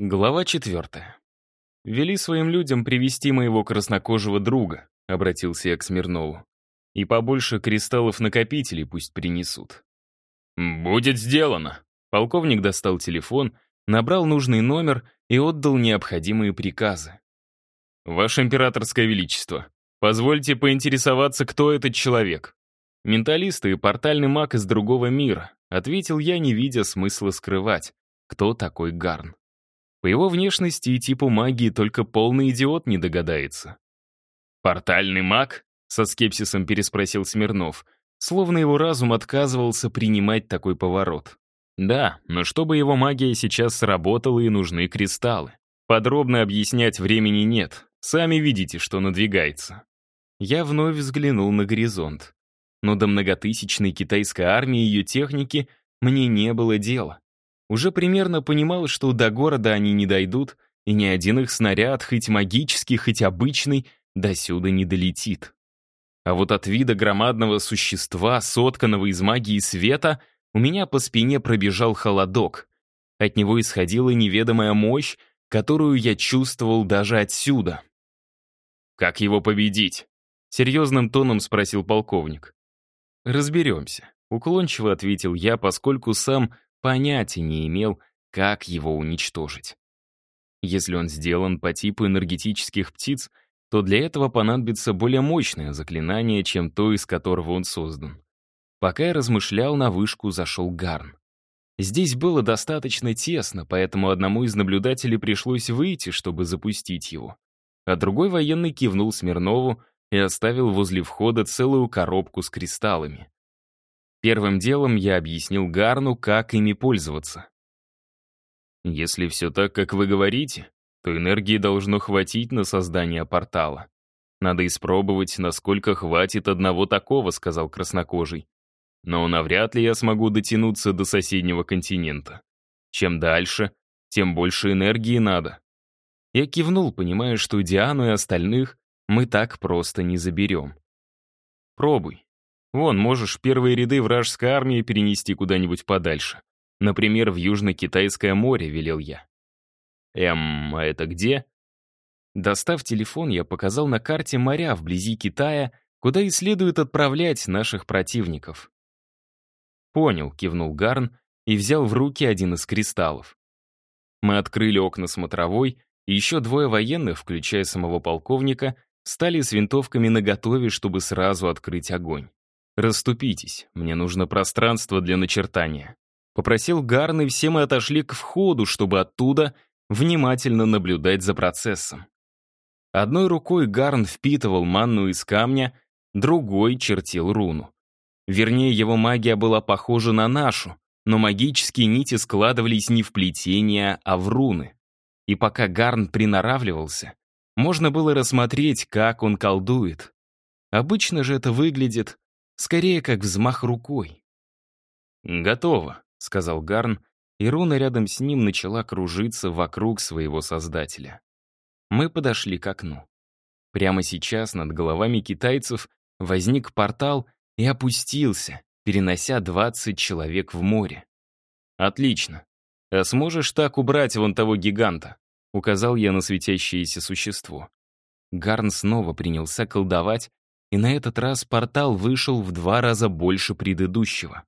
Глава четвертая. «Вели своим людям привести моего краснокожего друга», — обратился я к Смирнову. «И побольше кристаллов-накопителей пусть принесут». «Будет сделано». Полковник достал телефон, набрал нужный номер и отдал необходимые приказы. «Ваше императорское величество, позвольте поинтересоваться, кто этот человек». «Менталист и портальный маг из другого мира», — ответил я, не видя смысла скрывать, кто такой Гарн. По его внешности и типу магии только полный идиот не догадается. «Портальный маг?» — со скепсисом переспросил Смирнов, словно его разум отказывался принимать такой поворот. Да, но чтобы его магия сейчас сработала и нужны кристаллы. Подробно объяснять времени нет, сами видите, что надвигается. Я вновь взглянул на горизонт. Но до многотысячной китайской армии и ее техники мне не было дела. Уже примерно понимал, что до города они не дойдут, и ни один их снаряд, хоть магический, хоть обычный, досюда не долетит. А вот от вида громадного существа, сотканного из магии света, у меня по спине пробежал холодок. От него исходила неведомая мощь, которую я чувствовал даже отсюда. «Как его победить?» — серьезным тоном спросил полковник. «Разберемся», — уклончиво ответил я, поскольку сам понятия не имел, как его уничтожить. Если он сделан по типу энергетических птиц, то для этого понадобится более мощное заклинание, чем то, из которого он создан. Пока я размышлял, на вышку зашел Гарн. Здесь было достаточно тесно, поэтому одному из наблюдателей пришлось выйти, чтобы запустить его. А другой военный кивнул Смирнову и оставил возле входа целую коробку с кристаллами. Первым делом я объяснил Гарну, как ими пользоваться. Если все так, как вы говорите, то энергии должно хватить на создание портала. Надо испробовать, насколько хватит одного такого, сказал краснокожий. Но навряд ли я смогу дотянуться до соседнего континента. Чем дальше, тем больше энергии надо. Я кивнул, понимая, что Диану и остальных мы так просто не заберем. Пробуй. Вон, можешь первые ряды вражеской армии перенести куда-нибудь подальше. Например, в Южно-Китайское море, велел я. Эм, а это где? Достав телефон, я показал на карте моря вблизи Китая, куда и следует отправлять наших противников. «Понял», — кивнул Гарн и взял в руки один из кристаллов. Мы открыли окна смотровой, и еще двое военных, включая самого полковника, стали с винтовками наготове, чтобы сразу открыть огонь. «Расступитесь, мне нужно пространство для начертания». Попросил Гарн, и все мы отошли к входу, чтобы оттуда внимательно наблюдать за процессом. Одной рукой Гарн впитывал манну из камня, другой чертил руну. Вернее, его магия была похожа на нашу, но магические нити складывались не в плетения, а в руны. И пока Гарн приноравливался, можно было рассмотреть, как он колдует. Обычно же это выглядит Скорее, как взмах рукой. «Готово», — сказал Гарн, и руна рядом с ним начала кружиться вокруг своего создателя. Мы подошли к окну. Прямо сейчас над головами китайцев возник портал и опустился, перенося 20 человек в море. «Отлично. А сможешь так убрать вон того гиганта?» — указал я на светящееся существо. Гарн снова принялся колдовать, и на этот раз портал вышел в два раза больше предыдущего.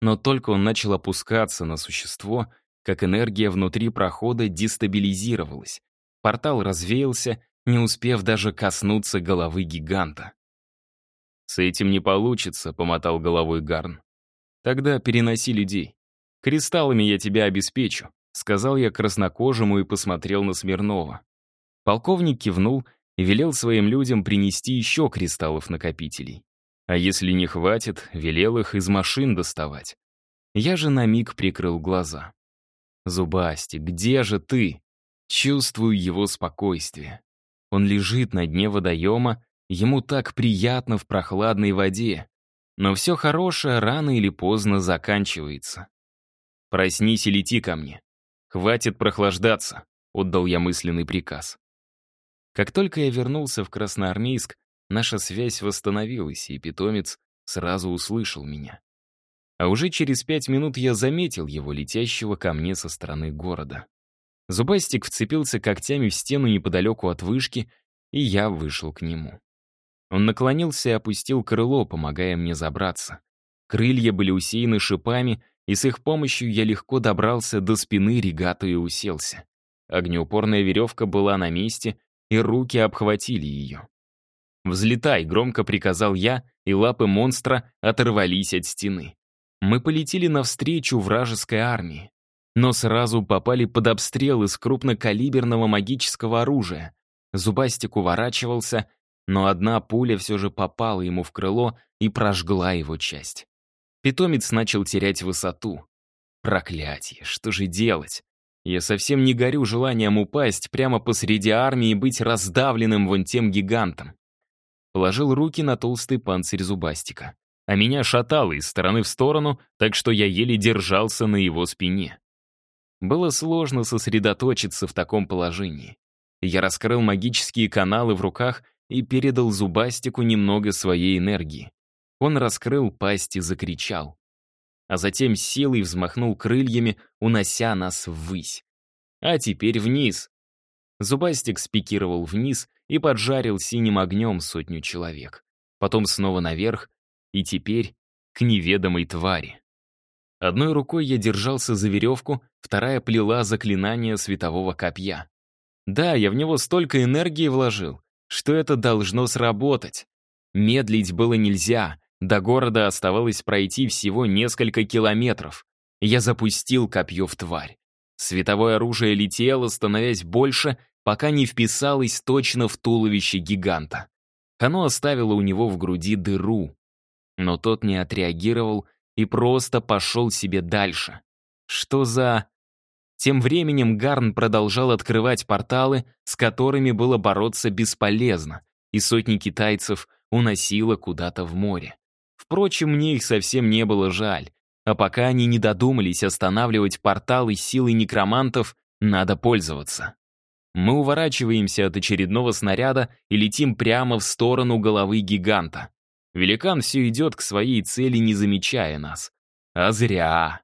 Но только он начал опускаться на существо, как энергия внутри прохода дестабилизировалась. Портал развеялся, не успев даже коснуться головы гиганта. «С этим не получится», — помотал головой Гарн. «Тогда переноси людей. Кристаллами я тебя обеспечу», — сказал я краснокожему и посмотрел на Смирнова. Полковник кивнул и велел своим людям принести еще кристаллов-накопителей. А если не хватит, велел их из машин доставать. Я же на миг прикрыл глаза. «Зубасти, где же ты?» Чувствую его спокойствие. Он лежит на дне водоема, ему так приятно в прохладной воде. Но все хорошее рано или поздно заканчивается. «Проснись и лети ко мне. Хватит прохлаждаться», — отдал я мысленный приказ. Как только я вернулся в Красноармейск, наша связь восстановилась, и питомец сразу услышал меня. А уже через пять минут я заметил его, летящего ко мне со стороны города. Зубастик вцепился когтями в стену неподалеку от вышки, и я вышел к нему. Он наклонился и опустил крыло, помогая мне забраться. Крылья были усеяны шипами, и с их помощью я легко добрался до спины регату и уселся. Огнеупорная веревка была на месте, и руки обхватили ее. «Взлетай!» — громко приказал я, и лапы монстра оторвались от стены. Мы полетели навстречу вражеской армии, но сразу попали под обстрел из крупнокалиберного магического оружия. Зубастик уворачивался, но одна пуля все же попала ему в крыло и прожгла его часть. Питомец начал терять высоту. Проклятие, что же делать? Я совсем не горю желанием упасть прямо посреди армии и быть раздавленным вон тем гигантом. Положил руки на толстый панцирь зубастика. А меня шатало из стороны в сторону, так что я еле держался на его спине. Было сложно сосредоточиться в таком положении. Я раскрыл магические каналы в руках и передал зубастику немного своей энергии. Он раскрыл пасть и закричал. А затем силой взмахнул крыльями, унося нас ввысь. А теперь вниз. Зубастик спикировал вниз и поджарил синим огнем сотню человек. Потом снова наверх, и теперь к неведомой твари. Одной рукой я держался за веревку, вторая плела заклинание светового копья. Да, я в него столько энергии вложил, что это должно сработать. Медлить было нельзя, до города оставалось пройти всего несколько километров. Я запустил копье в тварь. Световое оружие летело, становясь больше, пока не вписалось точно в туловище гиганта. Оно оставило у него в груди дыру. Но тот не отреагировал и просто пошел себе дальше. Что за... Тем временем Гарн продолжал открывать порталы, с которыми было бороться бесполезно, и сотни китайцев уносило куда-то в море. Впрочем, мне их совсем не было жаль. А пока они не додумались останавливать порталы силой некромантов, надо пользоваться. Мы уворачиваемся от очередного снаряда и летим прямо в сторону головы гиганта. Великан все идет к своей цели, не замечая нас. А зря.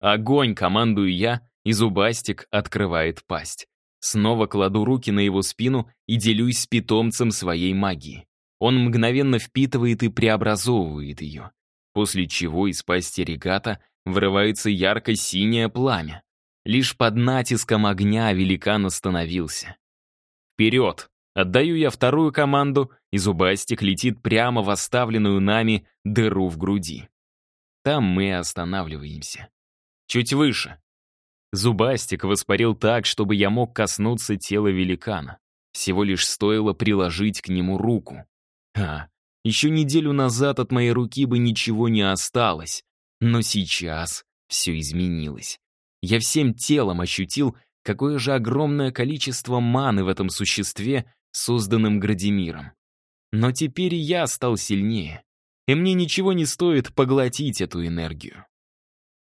Огонь, командую я, и зубастик открывает пасть. Снова кладу руки на его спину и делюсь с питомцем своей магии. Он мгновенно впитывает и преобразовывает ее, после чего из пасти регата вырывается ярко-синее пламя. Лишь под натиском огня великан остановился. «Вперед!» Отдаю я вторую команду, и зубастик летит прямо в оставленную нами дыру в груди. Там мы останавливаемся. Чуть выше. Зубастик воспарил так, чтобы я мог коснуться тела великана. Всего лишь стоило приложить к нему руку. А, еще неделю назад от моей руки бы ничего не осталось. Но сейчас все изменилось. Я всем телом ощутил, какое же огромное количество маны в этом существе, созданном Градимиром. Но теперь и я стал сильнее, и мне ничего не стоит поглотить эту энергию.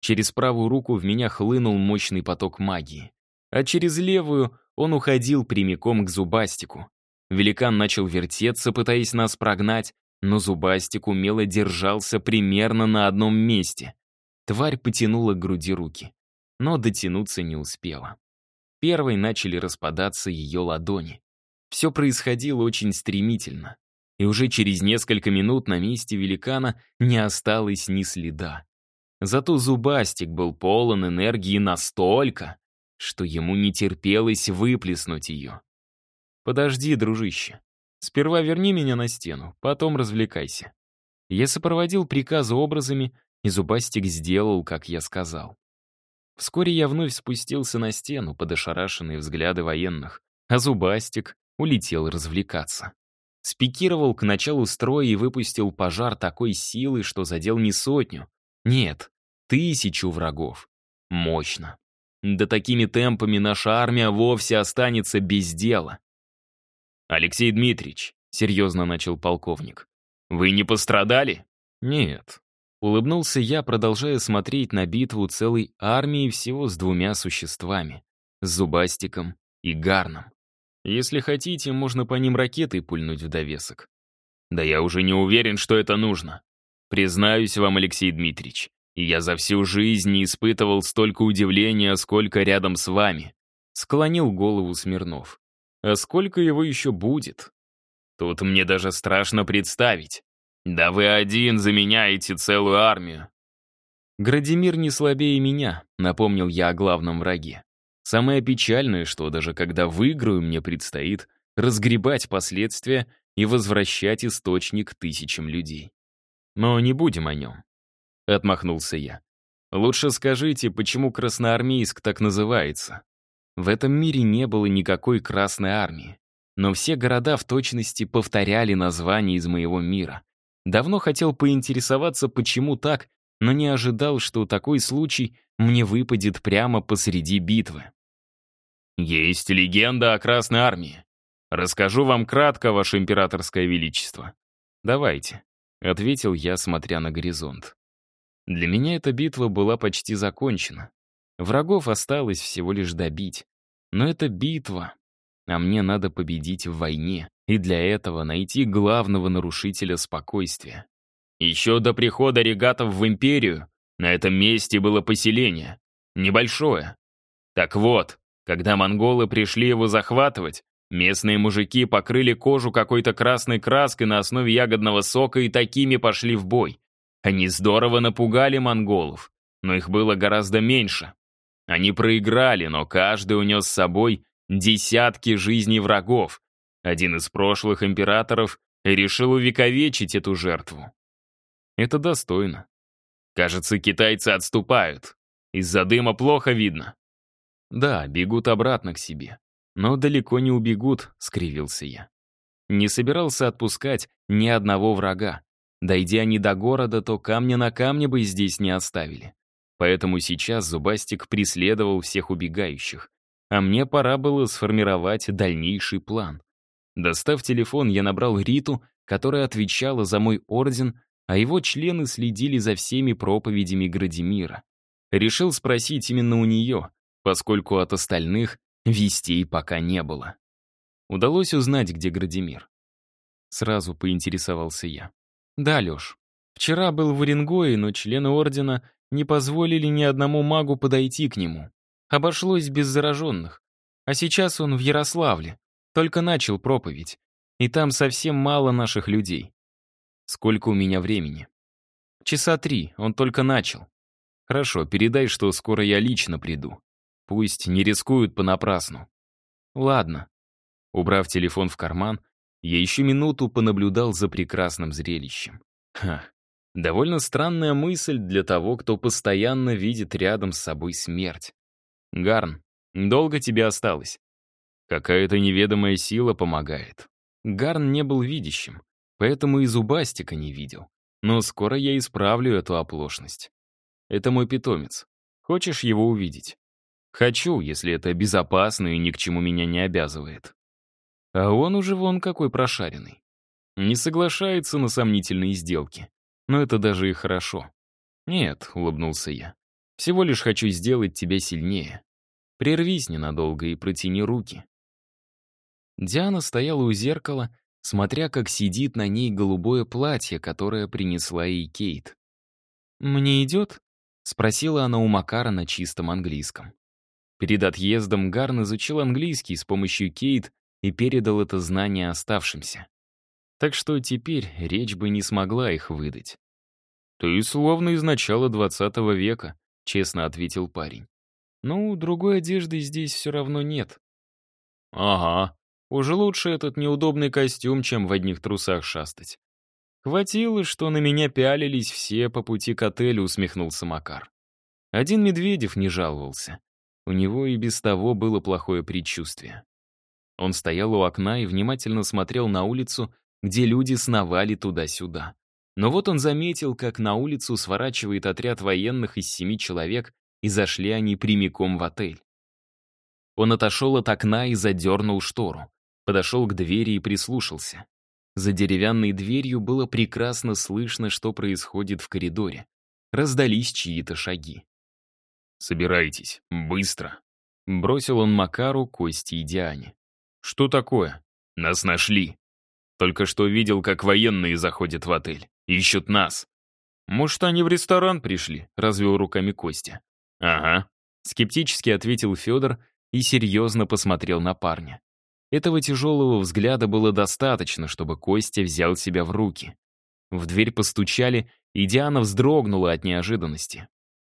Через правую руку в меня хлынул мощный поток магии, а через левую он уходил прямиком к зубастику, Великан начал вертеться, пытаясь нас прогнать, но зубастик умело держался примерно на одном месте. Тварь потянула к груди руки, но дотянуться не успела. Первой начали распадаться ее ладони. Все происходило очень стремительно, и уже через несколько минут на месте великана не осталось ни следа. Зато зубастик был полон энергии настолько, что ему не терпелось выплеснуть ее. «Подожди, дружище. Сперва верни меня на стену, потом развлекайся». Я сопроводил приказы образами, и Зубастик сделал, как я сказал. Вскоре я вновь спустился на стену под ошарашенные взгляды военных, а Зубастик улетел развлекаться. Спикировал к началу строя и выпустил пожар такой силы, что задел не сотню. Нет, тысячу врагов. Мощно. Да такими темпами наша армия вовсе останется без дела. «Алексей Дмитриевич», — серьезно начал полковник, — «вы не пострадали?» «Нет». Улыбнулся я, продолжая смотреть на битву целой армии всего с двумя существами — с Зубастиком и Гарном. Если хотите, можно по ним ракетой пульнуть в довесок. Да я уже не уверен, что это нужно. Признаюсь вам, Алексей Дмитриевич, я за всю жизнь не испытывал столько удивления, сколько рядом с вами. Склонил голову Смирнов. А сколько его еще будет? Тут мне даже страшно представить. Да вы один заменяете целую армию. Градимир не слабее меня, напомнил я о главном враге. Самое печальное, что даже когда выиграю, мне предстоит разгребать последствия и возвращать источник тысячам людей. Но не будем о нем. Отмахнулся я. Лучше скажите, почему Красноармейск так называется? В этом мире не было никакой Красной Армии. Но все города в точности повторяли название из моего мира. Давно хотел поинтересоваться, почему так, но не ожидал, что такой случай мне выпадет прямо посреди битвы. Есть легенда о Красной Армии. Расскажу вам кратко, Ваше Императорское Величество. Давайте, — ответил я, смотря на горизонт. Для меня эта битва была почти закончена. Врагов осталось всего лишь добить. Но это битва, а мне надо победить в войне, и для этого найти главного нарушителя спокойствия. Еще до прихода регатов в империю на этом месте было поселение. Небольшое. Так вот, когда монголы пришли его захватывать, местные мужики покрыли кожу какой-то красной краской на основе ягодного сока и такими пошли в бой. Они здорово напугали монголов, но их было гораздо меньше. Они проиграли, но каждый унес с собой десятки жизней врагов. Один из прошлых императоров решил увековечить эту жертву. Это достойно. Кажется, китайцы отступают. Из-за дыма плохо видно. Да, бегут обратно к себе. Но далеко не убегут, скривился я. Не собирался отпускать ни одного врага. Дойдя они до города, то камня на камне бы здесь не оставили. Поэтому сейчас Зубастик преследовал всех убегающих а мне пора было сформировать дальнейший план. Достав телефон, я набрал Риту, которая отвечала за мой орден, а его члены следили за всеми проповедями Градимира. Решил спросить именно у нее, поскольку от остальных вестей пока не было. Удалось узнать, где Градимир. Сразу поинтересовался я. «Да, Леш. Вчера был в Уренгое, но члены Ордена не позволили ни одному магу подойти к нему. Обошлось без зараженных. А сейчас он в Ярославле. Только начал проповедь. И там совсем мало наших людей. Сколько у меня времени? Часа три, он только начал. Хорошо, передай, что скоро я лично приду. Пусть не рискуют понапрасну. Ладно. Убрав телефон в карман, я еще минуту понаблюдал за прекрасным зрелищем. Ха, довольно странная мысль для того, кто постоянно видит рядом с собой смерть. Гарн, долго тебе осталось? Какая-то неведомая сила помогает. Гарн не был видящим, поэтому и зубастика не видел. Но скоро я исправлю эту оплошность. Это мой питомец. Хочешь его увидеть? Хочу, если это безопасно и ни к чему меня не обязывает. А он уже вон какой прошаренный. Не соглашается на сомнительные сделки. Но это даже и хорошо. «Нет», — улыбнулся я. «Всего лишь хочу сделать тебя сильнее. Прервись ненадолго и протяни руки». Диана стояла у зеркала, смотря, как сидит на ней голубое платье, которое принесла ей Кейт. «Мне идет?» — спросила она у Макара на чистом английском. Перед отъездом Гарн изучил английский с помощью Кейт и передал это знание оставшимся. Так что теперь речь бы не смогла их выдать. «Ты словно из начала двадцатого века», — честно ответил парень. Ну, другой одежды здесь все равно нет. Ага, уже лучше этот неудобный костюм, чем в одних трусах шастать. Хватило, что на меня пялились все по пути к отелю, усмехнулся Макар. Один Медведев не жаловался. У него и без того было плохое предчувствие. Он стоял у окна и внимательно смотрел на улицу, где люди сновали туда-сюда. Но вот он заметил, как на улицу сворачивает отряд военных из семи человек и зашли они прямиком в отель. Он отошел от окна и задернул штору, подошел к двери и прислушался. За деревянной дверью было прекрасно слышно, что происходит в коридоре. Раздались чьи-то шаги. «Собирайтесь, быстро!» Бросил он Макару, Кости и Диане. «Что такое? Нас нашли!» Только что видел, как военные заходят в отель. Ищут нас. «Может, они в ресторан пришли?» — развел руками Костя. «Ага», — скептически ответил Федор и серьезно посмотрел на парня. Этого тяжелого взгляда было достаточно, чтобы Костя взял себя в руки. В дверь постучали, и Диана вздрогнула от неожиданности.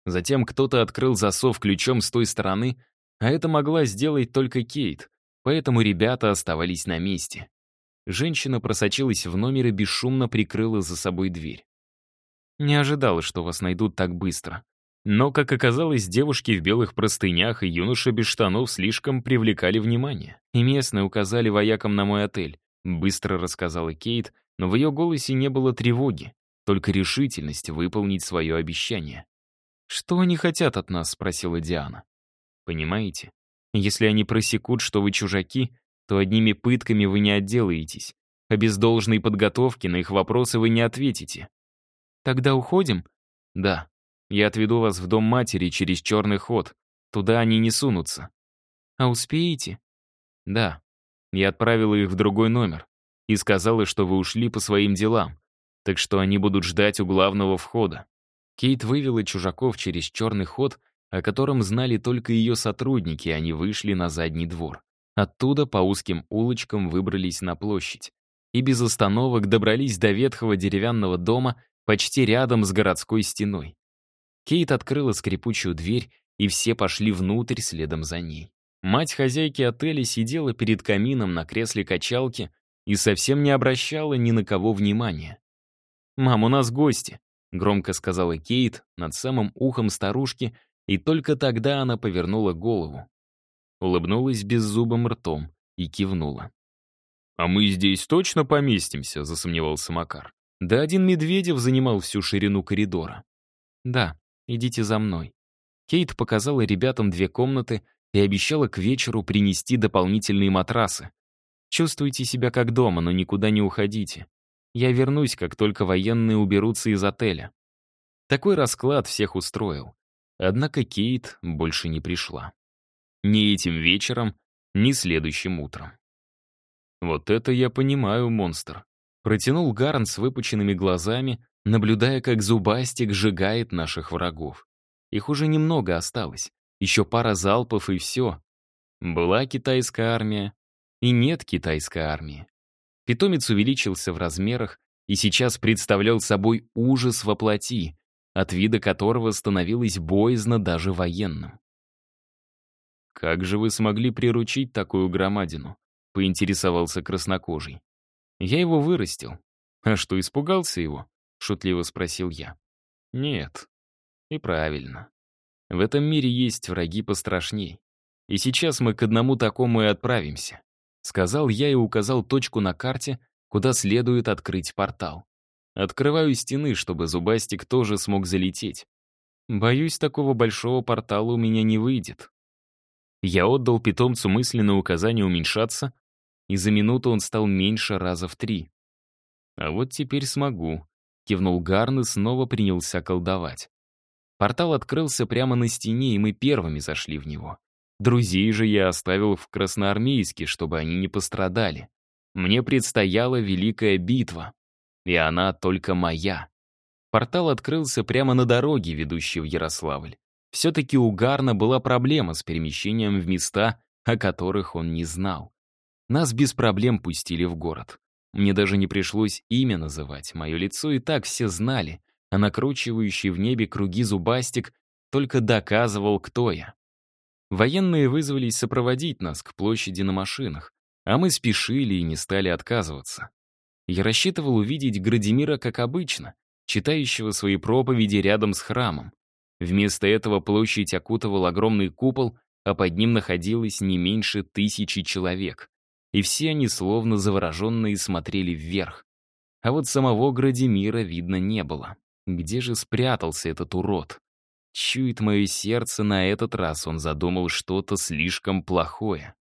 Затем кто-то открыл засов ключом с той стороны, а это могла сделать только Кейт, поэтому ребята оставались на месте. Женщина просочилась в номер и бесшумно прикрыла за собой дверь. Не ожидала, что вас найдут так быстро. Но, как оказалось, девушки в белых простынях и юноша без штанов слишком привлекали внимание. И местные указали воякам на мой отель. Быстро рассказала Кейт, но в ее голосе не было тревоги, только решительность выполнить свое обещание. «Что они хотят от нас?» — спросила Диана. «Понимаете, если они просекут, что вы чужаки, то одними пытками вы не отделаетесь, а без должной подготовки на их вопросы вы не ответите». «Тогда уходим?» «Да», я отведу вас в дом матери через черный ход. Туда они не сунутся. А успеете? Да. Я отправила их в другой номер и сказала, что вы ушли по своим делам, так что они будут ждать у главного входа. Кейт вывела чужаков через черный ход, о котором знали только ее сотрудники, и они вышли на задний двор. Оттуда по узким улочкам выбрались на площадь и без остановок добрались до ветхого деревянного дома почти рядом с городской стеной. Кейт открыла скрипучую дверь, и все пошли внутрь следом за ней. Мать хозяйки отеля сидела перед камином на кресле качалки и совсем не обращала ни на кого внимания. «Мам, у нас гости», — громко сказала Кейт над самым ухом старушки, и только тогда она повернула голову. Улыбнулась беззубым ртом и кивнула. «А мы здесь точно поместимся?» — засомневался Макар. Да один Медведев занимал всю ширину коридора. «Да», Идите за мной». Кейт показала ребятам две комнаты и обещала к вечеру принести дополнительные матрасы. Чувствуйте себя как дома, но никуда не уходите. Я вернусь, как только военные уберутся из отеля. Такой расклад всех устроил. Однако Кейт больше не пришла. Ни этим вечером, ни следующим утром. «Вот это я понимаю, монстр», — протянул Гарн с выпученными глазами, наблюдая, как Зубастик сжигает наших врагов. Их уже немного осталось. Еще пара залпов и все. Была китайская армия, и нет китайской армии. Питомец увеличился в размерах и сейчас представлял собой ужас во плоти, от вида которого становилось боязно даже военным. «Как же вы смогли приручить такую громадину?» — поинтересовался краснокожий. «Я его вырастил. А что, испугался его?» шутливо спросил я. Нет. И правильно. В этом мире есть враги пострашней. И сейчас мы к одному такому и отправимся. Сказал я и указал точку на карте, куда следует открыть портал. Открываю стены, чтобы Зубастик тоже смог залететь. Боюсь, такого большого портала у меня не выйдет. Я отдал питомцу мысленное указание уменьшаться, и за минуту он стал меньше раза в три. А вот теперь смогу. Кивнул Гарн и снова принялся колдовать. Портал открылся прямо на стене, и мы первыми зашли в него. Друзей же я оставил в Красноармейске, чтобы они не пострадали. Мне предстояла великая битва, и она только моя. Портал открылся прямо на дороге, ведущей в Ярославль. Все-таки у Гарна была проблема с перемещением в места, о которых он не знал. Нас без проблем пустили в город. Мне даже не пришлось имя называть, мое лицо и так все знали, а накручивающий в небе круги зубастик только доказывал, кто я. Военные вызвались сопроводить нас к площади на машинах, а мы спешили и не стали отказываться. Я рассчитывал увидеть Градимира как обычно, читающего свои проповеди рядом с храмом. Вместо этого площадь окутывал огромный купол, а под ним находилось не меньше тысячи человек и все они словно завороженные смотрели вверх. А вот самого Градимира видно не было. Где же спрятался этот урод? Чует мое сердце, на этот раз он задумал что-то слишком плохое.